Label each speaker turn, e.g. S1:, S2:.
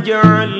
S1: girl